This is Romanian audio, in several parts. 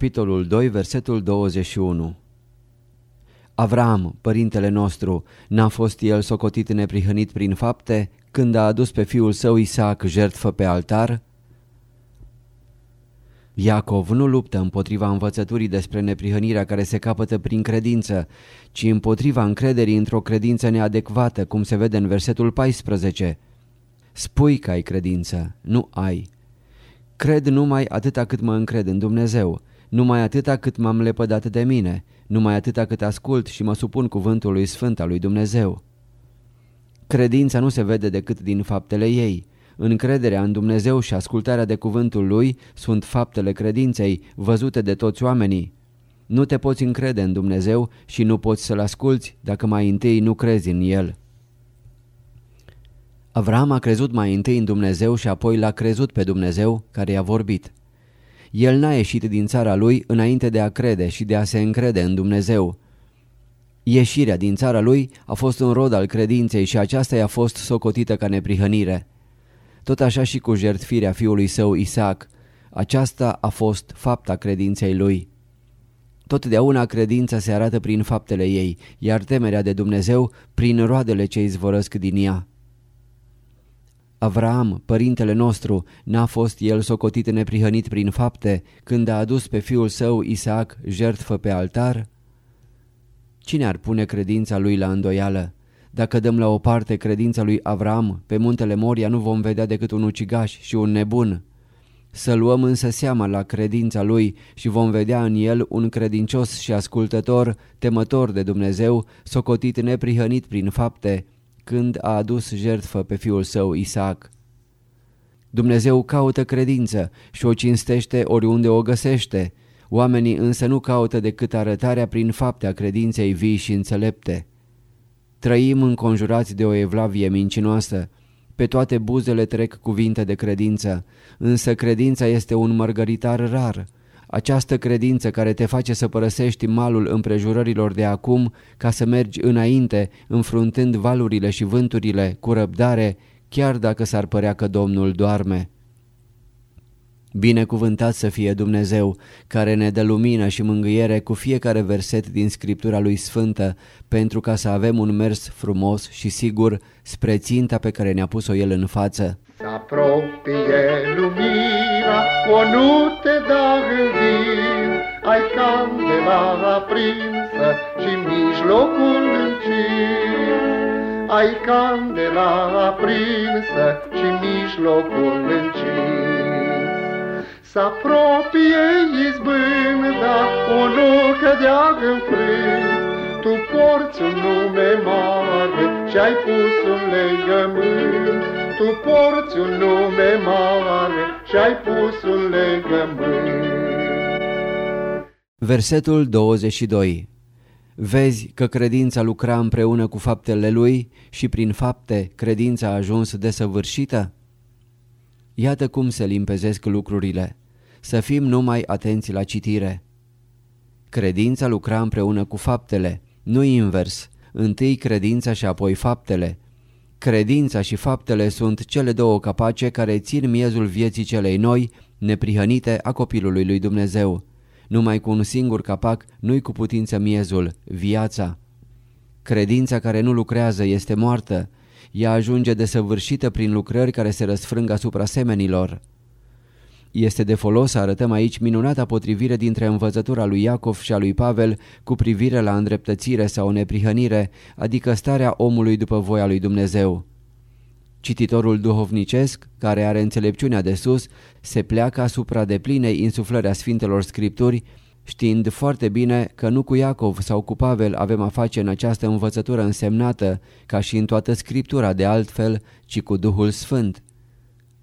capitolul 2, versetul 21 Avram, părintele nostru, n-a fost el socotit neprihănit prin fapte când a adus pe fiul său Isaac jertfă pe altar? Iacov nu luptă împotriva învățăturii despre neprihănirea care se capătă prin credință, ci împotriva încrederii într-o credință neadecvată, cum se vede în versetul 14. Spui că ai credință, nu ai. Cred numai atâta cât mă încred în Dumnezeu, numai atâta cât m-am lepădat de mine, numai atâta cât ascult și mă supun cuvântului sfânt al lui Dumnezeu. Credința nu se vede decât din faptele ei. Încrederea în Dumnezeu și ascultarea de cuvântul Lui sunt faptele credinței, văzute de toți oamenii. Nu te poți încrede în Dumnezeu și nu poți să-L asculți dacă mai întâi nu crezi în El. Avram a crezut mai întâi în Dumnezeu și apoi l-a crezut pe Dumnezeu care i-a vorbit. El n-a ieșit din țara lui înainte de a crede și de a se încrede în Dumnezeu. Ieșirea din țara lui a fost un rod al credinței și aceasta i-a fost socotită ca neprihănire. Tot așa și cu jertfirea fiului său Isaac, aceasta a fost fapta credinței lui. Totdeauna credința se arată prin faptele ei, iar temerea de Dumnezeu prin roadele ce izvorăsc din ea. Avram, părintele nostru, n-a fost el socotit neprihănit prin fapte când a adus pe fiul său Isaac jertfă pe altar? Cine ar pune credința lui la îndoială? Dacă dăm la o parte credința lui Avram, pe muntele Moria nu vom vedea decât un ucigaș și un nebun. Să luăm însă seama la credința lui și vom vedea în el un credincios și ascultător, temător de Dumnezeu, socotit neprihănit prin fapte, când a adus jertfă pe fiul său Isaac. Dumnezeu caută credință și o cinstește oriunde o găsește, oamenii însă nu caută decât arătarea prin fapte a credinței vii și înțelepte. Trăim înconjurați de o evlavie mincinoasă, pe toate buzele trec cuvinte de credință, însă credința este un mărgăritar rar, această credință care te face să părăsești malul împrejurărilor de acum ca să mergi înainte, înfruntând valurile și vânturile cu răbdare, chiar dacă s-ar părea că Domnul doarme. Binecuvântat să fie Dumnezeu, care ne dă lumină și mângâiere cu fiecare verset din Scriptura lui Sfântă, pentru ca să avem un mers frumos și sigur spre ținta pe care ne-a pus-o El în față. Să apropie lumina, o nu te da gândi, ai candela aprinsă și mijlocul încins. Ai candela aprinsă și mijlocul încins. Să apropie izbânda, o nu cădea în frânt, tu porți un nume mare și ai pus un legământ. Tu porți un nume mare și ai pus un legământ. Versetul 22 Vezi că credința lucra împreună cu faptele lui și prin fapte credința a ajuns desăvârșită? Iată cum se limpezesc lucrurile. Să fim numai atenți la citire. Credința lucra împreună cu faptele, nu invers, întâi credința și apoi faptele. Credința și faptele sunt cele două capace care țin miezul vieții celei noi, neprihănite a copilului lui Dumnezeu. Numai cu un singur capac nu-i cu putință miezul, viața. Credința care nu lucrează este moartă, ea ajunge desăvârșită prin lucrări care se răsfrâng asupra semenilor. Este de folos să arătăm aici minunata potrivire dintre învățătura lui Iacov și a lui Pavel cu privire la îndreptățire sau neprihănire, adică starea omului după voia lui Dumnezeu. Cititorul duhovnicesc, care are înțelepciunea de sus, se pleacă asupra de plinei insuflări a Sfintelor Scripturi, știind foarte bine că nu cu Iacov sau cu Pavel avem a face în această învățătură însemnată, ca și în toată Scriptura de altfel, ci cu Duhul Sfânt.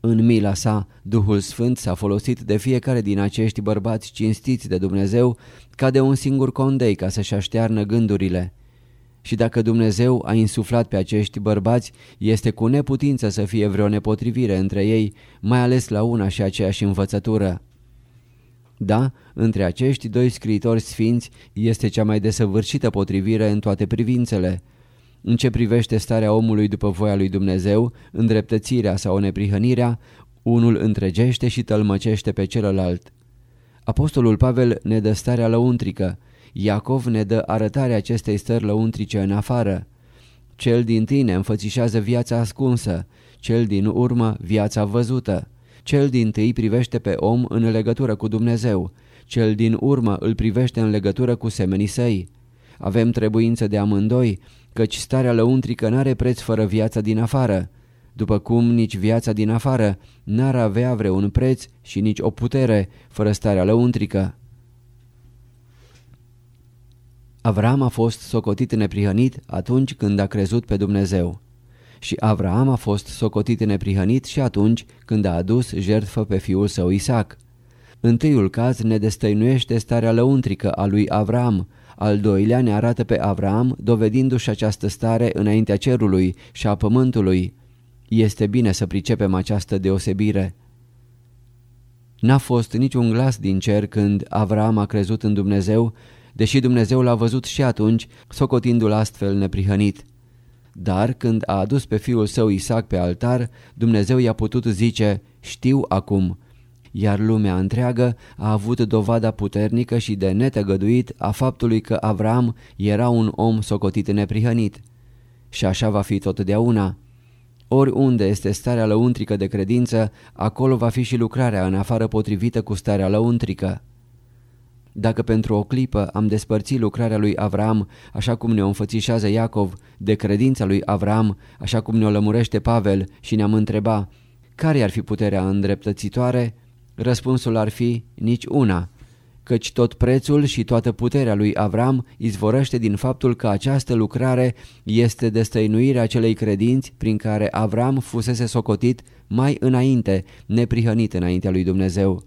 În mila sa, Duhul Sfânt s-a folosit de fiecare din acești bărbați cinstiți de Dumnezeu ca de un singur condei ca să-și aștearnă gândurile. Și dacă Dumnezeu a insuflat pe acești bărbați, este cu neputință să fie vreo nepotrivire între ei, mai ales la una și aceeași învățătură. Da, între acești doi scriitori sfinți este cea mai desăvârșită potrivire în toate privințele – în ce privește starea omului după voia lui Dumnezeu, îndreptățirea sau neprihănirea, unul întregește și tălmăcește pe celălalt. Apostolul Pavel ne dă starea lăuntrică, Iacov ne dă arătarea acestei stări lăuntrice în afară. Cel din tine înfățișează viața ascunsă, cel din urmă viața văzută. Cel din tâi privește pe om în legătură cu Dumnezeu, cel din urmă îl privește în legătură cu semenii săi. Avem trebuință de amândoi, căci starea lăuntrică n-are preț fără viața din afară, după cum nici viața din afară n-ar avea vreun preț și nici o putere fără starea lăuntrică. Avram a fost socotit neprihănit atunci când a crezut pe Dumnezeu. Și Avram a fost socotit neprihănit și atunci când a adus jertfă pe fiul său Isaac. Întâiul caz ne destăinuiește starea lăuntrică a lui Avram, al doilea ne arată pe Avram dovedindu-și această stare înaintea cerului și a pământului. Este bine să pricepem această deosebire. N-a fost niciun glas din cer când Avram a crezut în Dumnezeu, deși Dumnezeu l-a văzut și atunci, socotindu-l astfel neprihănit. Dar când a adus pe fiul său Isaac pe altar, Dumnezeu i-a putut zice, știu acum, iar lumea întreagă a avut dovada puternică și de netăgăduit a faptului că Avram era un om socotit neprihănit. Și așa va fi totdeauna. Oriunde este starea lăuntrică de credință, acolo va fi și lucrarea în afară potrivită cu starea lăuntrică. Dacă pentru o clipă am despărțit lucrarea lui Avram, așa cum ne-o înfățișează Iacov, de credința lui Avram, așa cum ne-o lămurește Pavel și ne-am întrebat, care ar fi puterea îndreptățitoare? Răspunsul ar fi nici una, căci tot prețul și toată puterea lui Avram izvorăște din faptul că această lucrare este destăinuirea celei credinți prin care Avram fusese socotit mai înainte, neprihănit înaintea lui Dumnezeu.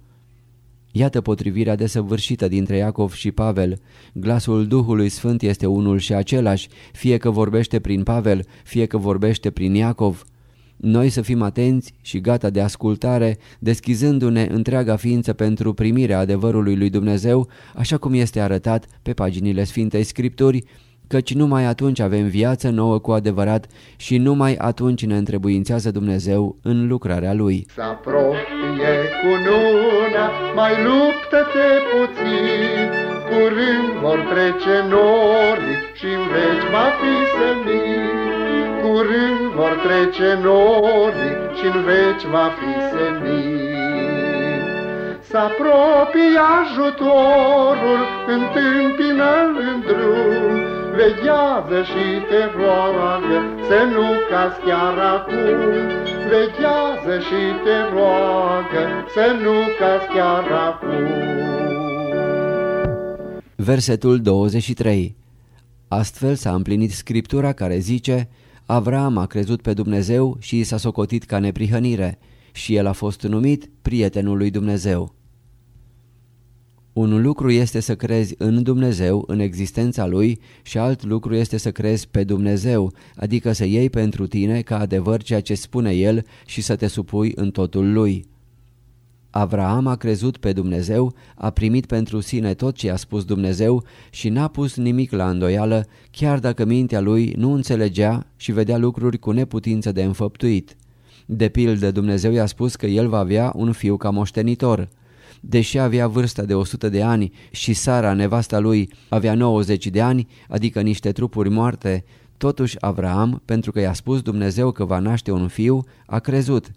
Iată potrivirea desăvârșită dintre Iacov și Pavel. Glasul Duhului Sfânt este unul și același, fie că vorbește prin Pavel, fie că vorbește prin Iacov. Noi să fim atenți și gata de ascultare, deschizându-ne întreaga ființă pentru primirea adevărului lui Dumnezeu, așa cum este arătat pe paginile Sfintei Scripturi, căci numai atunci avem viață nouă cu adevărat și numai atunci ne întrebuințează Dumnezeu în lucrarea Lui. Să apropie cu nuna, mai luptă-te puțin, curând vor trece nori și în veci va fi semin. Curând vor trece nori și în veci va fi semin. Să apropie ajutorul, întâmpină-l în drum, Veghează și te roagă să nu cazi chiar acum. Veghează și te roagă să nu cazi chiar acum. Versetul 23 Astfel s-a împlinit scriptura care zice Avram a crezut pe Dumnezeu și i s-a socotit ca neprihănire și el a fost numit prietenul lui Dumnezeu. Un lucru este să crezi în Dumnezeu, în existența Lui și alt lucru este să crezi pe Dumnezeu, adică să iei pentru tine ca adevăr ceea ce spune El și să te supui în totul Lui. Avraam a crezut pe Dumnezeu, a primit pentru sine tot ce a spus Dumnezeu și n-a pus nimic la îndoială, chiar dacă mintea lui nu înțelegea și vedea lucruri cu neputință de înfăptuit. De pildă, Dumnezeu i-a spus că el va avea un fiu ca moștenitor. Deși avea vârsta de 100 de ani și Sara, nevasta lui, avea 90 de ani, adică niște trupuri moarte, totuși Avraam, pentru că i-a spus Dumnezeu că va naște un fiu, a crezut.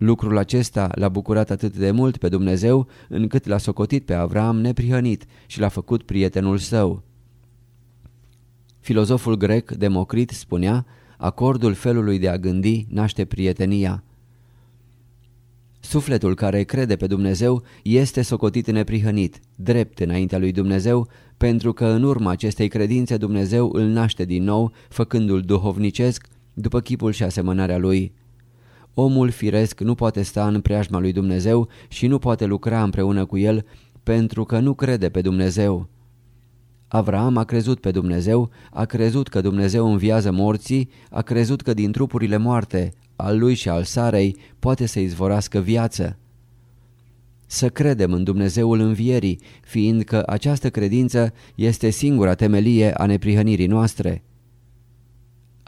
Lucrul acesta l-a bucurat atât de mult pe Dumnezeu, încât l-a socotit pe Avram neprihănit și l-a făcut prietenul său. Filozoful grec Democrit spunea, acordul felului de a gândi naște prietenia. Sufletul care crede pe Dumnezeu este socotit neprihănit, drept înaintea lui Dumnezeu, pentru că în urma acestei credințe Dumnezeu îl naște din nou, făcându-l duhovnicesc, după chipul și asemănarea lui. Omul firesc nu poate sta în preajma lui Dumnezeu și nu poate lucra împreună cu el pentru că nu crede pe Dumnezeu. Avram a crezut pe Dumnezeu, a crezut că Dumnezeu înviază morții, a crezut că din trupurile moarte, al lui și al Sarei, poate să izvorască viață. Să credem în Dumnezeul învierii, fiindcă această credință este singura temelie a neprihănirii noastre.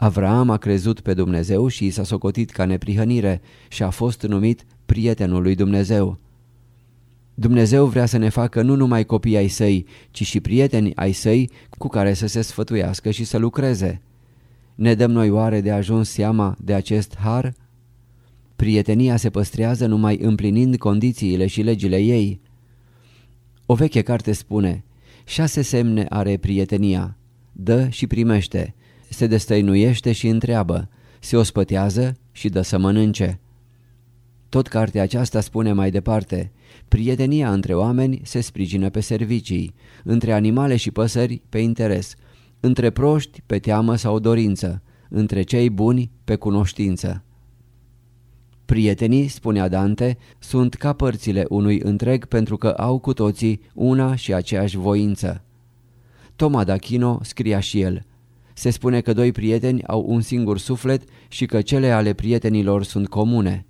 Avram a crezut pe Dumnezeu și și s-a socotit ca neprihănire și a fost numit prietenul lui Dumnezeu. Dumnezeu vrea să ne facă nu numai copii ai săi, ci și prieteni ai săi cu care să se sfătuiască și să lucreze. Ne dăm noi oare de ajuns seama de acest har? Prietenia se păstrează numai împlinind condițiile și legile ei. O veche carte spune, șase semne are prietenia, dă și primește, se destăinuiește și întreabă, se ospătează și dă să mănânce. Tot cartea aceasta spune mai departe, prietenia între oameni se sprijină pe servicii, între animale și păsări pe interes, între proști pe teamă sau dorință, între cei buni pe cunoștință. Prietenii, spunea Dante, sunt ca părțile unui întreg pentru că au cu toții una și aceeași voință. Toma d'Achino scria și el, se spune că doi prieteni au un singur suflet și că cele ale prietenilor sunt comune.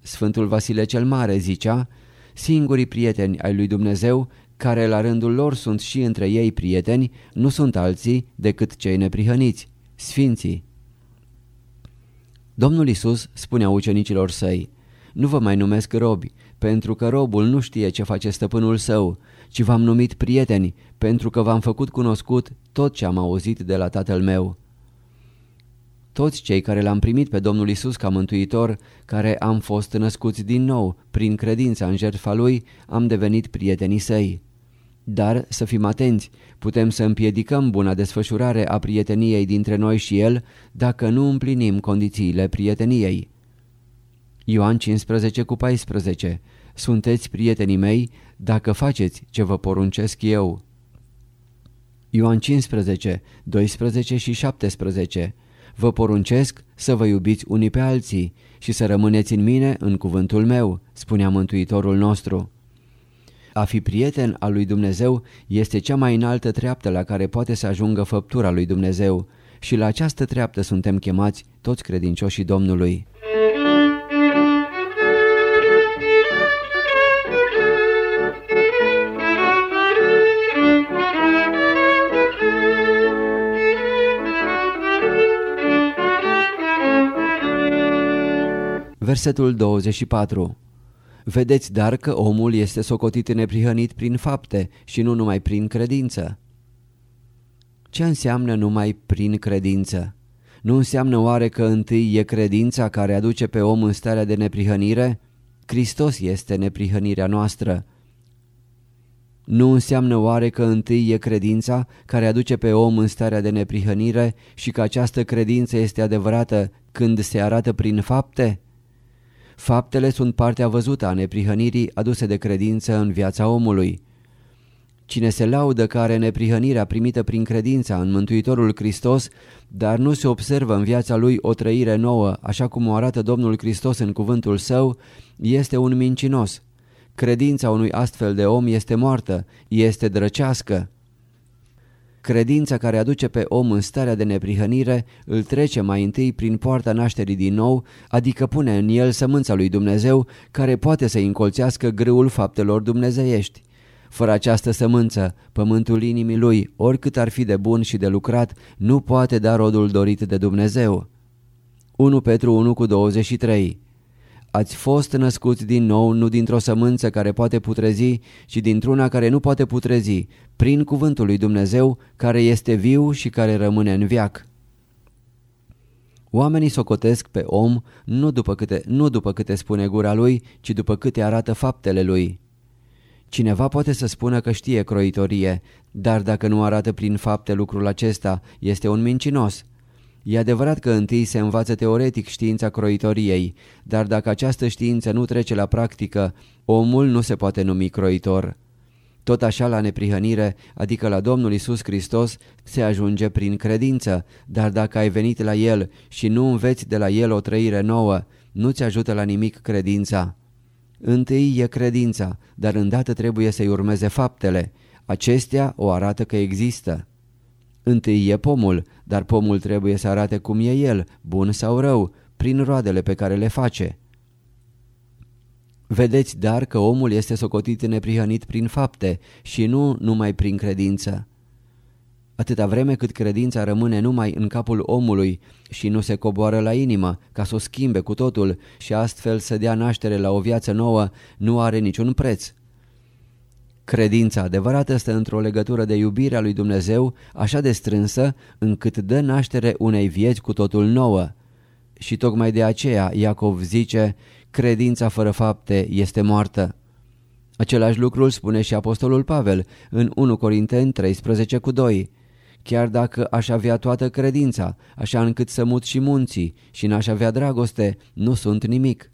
Sfântul Vasile cel Mare zicea, singurii prieteni ai lui Dumnezeu, care la rândul lor sunt și între ei prieteni, nu sunt alții decât cei neprihăniți, sfinții. Domnul Isus spunea ucenicilor săi, nu vă mai numesc robi, pentru că robul nu știe ce face stăpânul său, ci v-am numit prieteni, pentru că v-am făcut cunoscut tot ce am auzit de la tatăl meu. Toți cei care l-am primit pe Domnul Isus ca mântuitor, care am fost născuți din nou prin credința în jertfa Lui, am devenit prietenii săi. Dar să fim atenți, putem să împiedicăm buna desfășurare a prieteniei dintre noi și El dacă nu împlinim condițiile prieteniei. Ioan 15 cu 14 Sunteți prietenii mei dacă faceți ce vă poruncesc eu. Ioan 15, 12 și 17 Vă poruncesc să vă iubiți unii pe alții și să rămâneți în mine în cuvântul meu, spunea Mântuitorul nostru. A fi prieten al lui Dumnezeu este cea mai înaltă treaptă la care poate să ajungă făptura lui Dumnezeu și la această treaptă suntem chemați toți credincioșii Domnului. Versetul 24 Vedeți dar că omul este socotit neprihănit prin fapte și nu numai prin credință. Ce înseamnă numai prin credință? Nu înseamnă oare că întâi e credința care aduce pe om în starea de neprihănire? Hristos este neprihănirea noastră. Nu înseamnă oare că întâi e credința care aduce pe om în starea de neprihănire și că această credință este adevărată când se arată prin fapte? Faptele sunt partea văzută a neprihănirii aduse de credință în viața omului. Cine se laudă că are neprihănirea primită prin credința în Mântuitorul Hristos, dar nu se observă în viața lui o trăire nouă, așa cum o arată Domnul Hristos în cuvântul său, este un mincinos. Credința unui astfel de om este moartă, este drăcească. Credința care aduce pe om în starea de neprihănire îl trece mai întâi prin poarta nașterii din nou, adică pune în el sămânța lui Dumnezeu care poate să încolțească grâul faptelor dumnezeiești. Fără această sămânță, pământul inimii lui, oricât ar fi de bun și de lucrat, nu poate da rodul dorit de Dumnezeu. 1 Petru 1 cu 23 Ați fost născuți din nou nu dintr-o sămânță care poate putrezi, ci dintr-una care nu poate putrezi, prin cuvântul lui Dumnezeu, care este viu și care rămâne în viac. Oamenii socotesc pe om nu după câte, nu după câte spune gura lui, ci după câte arată faptele lui. Cineva poate să spună că știe croitorie, dar dacă nu arată prin fapte lucrul acesta, este un mincinos. E adevărat că întâi se învață teoretic știința croitoriei, dar dacă această știință nu trece la practică, omul nu se poate numi croitor. Tot așa la neprihănire, adică la Domnul Isus Hristos, se ajunge prin credință, dar dacă ai venit la El și nu înveți de la El o trăire nouă, nu-ți ajută la nimic credința. Întâi e credința, dar îndată trebuie să-i urmeze faptele. Acestea o arată că există. Întâi e pomul, dar pomul trebuie să arate cum e el, bun sau rău, prin roadele pe care le face. Vedeți dar că omul este socotit neprihănit prin fapte și nu numai prin credință. Atâta vreme cât credința rămâne numai în capul omului și nu se coboară la inimă ca să o schimbe cu totul și astfel să dea naștere la o viață nouă, nu are niciun preț. Credința adevărată stă într-o legătură de iubire a lui Dumnezeu așa de strânsă încât dă naștere unei vieți cu totul nouă. Și tocmai de aceea Iacov zice, credința fără fapte este moartă. Același lucru îl spune și Apostolul Pavel în 1 Corinteni 13 cu 2. Chiar dacă aș avea toată credința, așa încât să mut și munții și n-aș avea dragoste, nu sunt nimic.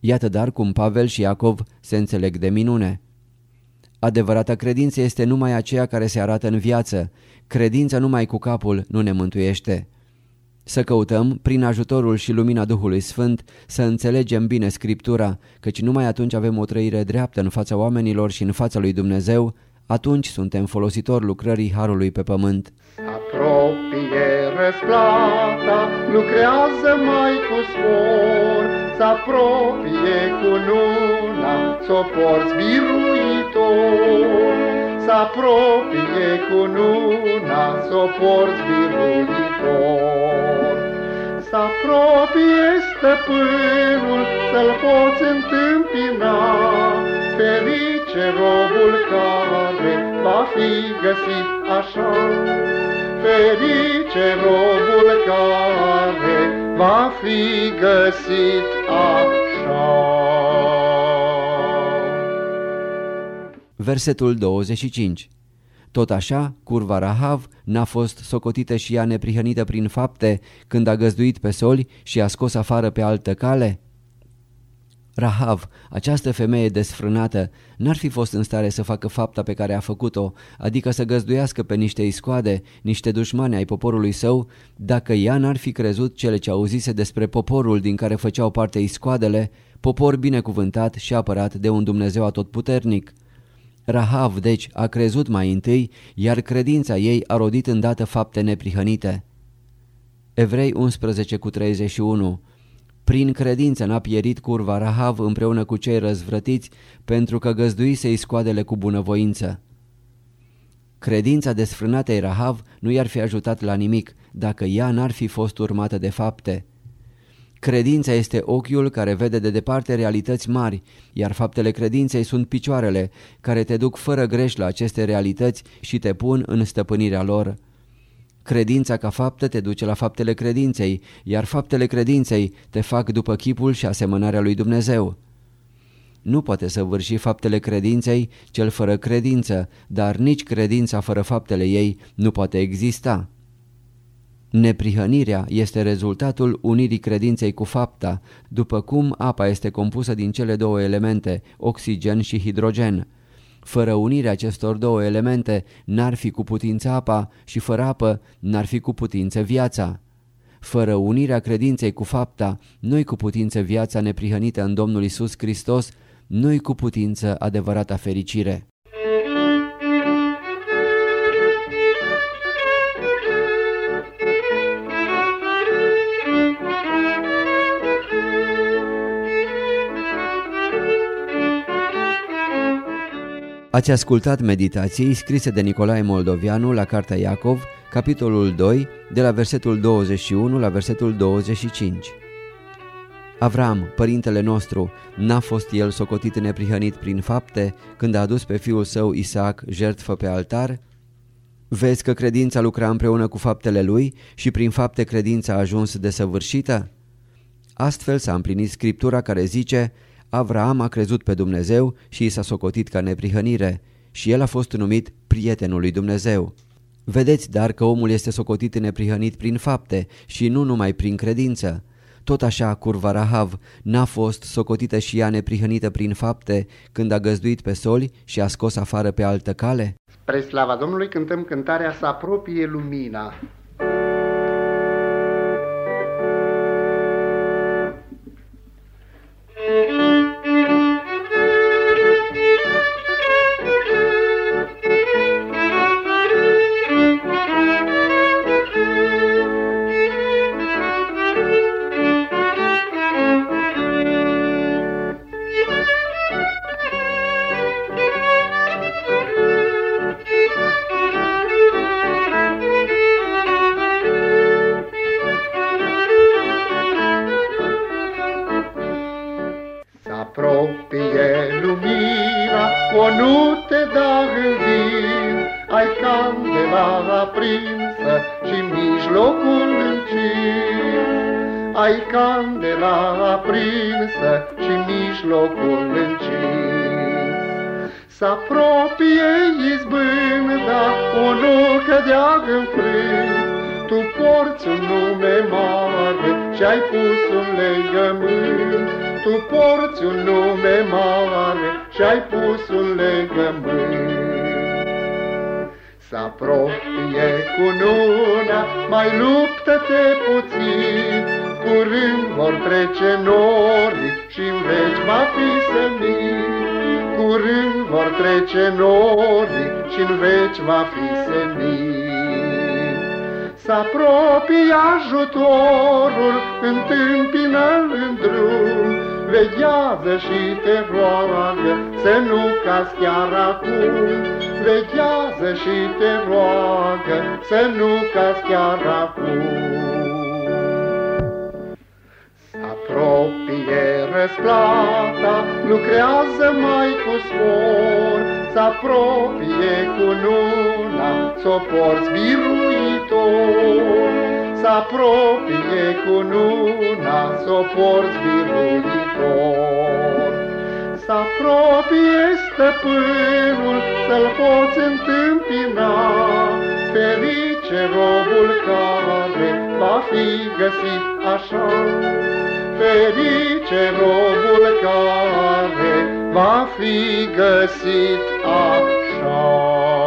Iată dar cum Pavel și Iacov se înțeleg de minune. Adevărata credință este numai aceea care se arată în viață. Credința numai cu capul nu ne mântuiește. Să căutăm, prin ajutorul și lumina Duhului Sfânt, să înțelegem bine Scriptura, căci numai atunci avem o trăire dreaptă în fața oamenilor și în fața lui Dumnezeu, atunci suntem folositori lucrării Harului pe pământ. Apropie răsplata, lucrează mai cu spor, să apropie cu nuna, s-o porți biruitor. Să apropie cu nuna, s-o porți biruitor. Să apropie stăpânul, să-l poți întâmpina, ferice robul care va fi găsit așa. Ferice robul care va fi găsit așa. Versetul 25 tot așa, curva Rahav n-a fost socotită și ea neprihănită prin fapte când a găzduit pe soli și a scos afară pe altă cale? Rahav, această femeie desfrânată, n-ar fi fost în stare să facă fapta pe care a făcut-o, adică să găzduiască pe niște iscoade, niște dușmani ai poporului său, dacă ea n-ar fi crezut cele ce auzise despre poporul din care făceau parte iscoadele, popor binecuvântat și apărat de un Dumnezeu atotputernic. Rahav, deci, a crezut mai întâi, iar credința ei a rodit îndată fapte neprihănite. Evrei 11 cu 31 Prin credință n-a pierit curva Rahav împreună cu cei răzvrătiți pentru că găzduise scoadele cu bunăvoință. Credința desfrânatei Rahav nu i-ar fi ajutat la nimic dacă ea n-ar fi fost urmată de fapte. Credința este ochiul care vede de departe realități mari, iar faptele credinței sunt picioarele care te duc fără greș la aceste realități și te pun în stăpânirea lor. Credința ca faptă te duce la faptele credinței, iar faptele credinței te fac după chipul și asemănarea lui Dumnezeu. Nu poate să vârși faptele credinței cel fără credință, dar nici credința fără faptele ei nu poate exista. Neprihănirea este rezultatul unirii credinței cu fapta, după cum apa este compusă din cele două elemente, oxigen și hidrogen. Fără unirea acestor două elemente n-ar fi cu putință apa și fără apă n-ar fi cu putință viața. Fără unirea credinței cu fapta, nu cu putință viața neprihănită în Domnul Isus Hristos, nu cu putință adevărata fericire. Ați ascultat meditații scrise de Nicolae Moldovianu la Cartea Iacov, capitolul 2, de la versetul 21 la versetul 25. Avram, părintele nostru, n-a fost el socotit neprihănit prin fapte când a adus pe fiul său Isaac jertfă pe altar? Vezi că credința lucra împreună cu faptele lui și prin fapte credința a ajuns desăvârșită? Astfel s-a împlinit scriptura care zice Avraam a crezut pe Dumnezeu și i s-a socotit ca neprihănire și el a fost numit prietenul lui Dumnezeu. Vedeți dar că omul este socotit neprihănit prin fapte și nu numai prin credință. Tot așa curva Rahav n-a fost socotită și ea neprihănită prin fapte când a găzduit pe soli și a scos afară pe altă cale? Spre slava Domnului cântăm cântarea Să apropie lumina. Un legământ. S-apropie cu nuna, mai luptă-te puțin, Curând vor trece nori și-n veci va fi senin. Curând vor trece nori și-n veci va fi senin. S-apropie ajutorul, întâmpină-l în drum, Veghează și te roagă să nu cazi chiar acum, Veghează și te roagă să nu cazi chiar acum. S-apropie răsplata, lucrează mai cu spor, S-apropie cu nuna, s-o porți biruitor, S-apropie cu nuna, s-o porți biruitor. S-apropie stăpânul, să-l poți întâmpina, Ferice robul care va fi găsit așa. Ferice robul care va fi găsit așa.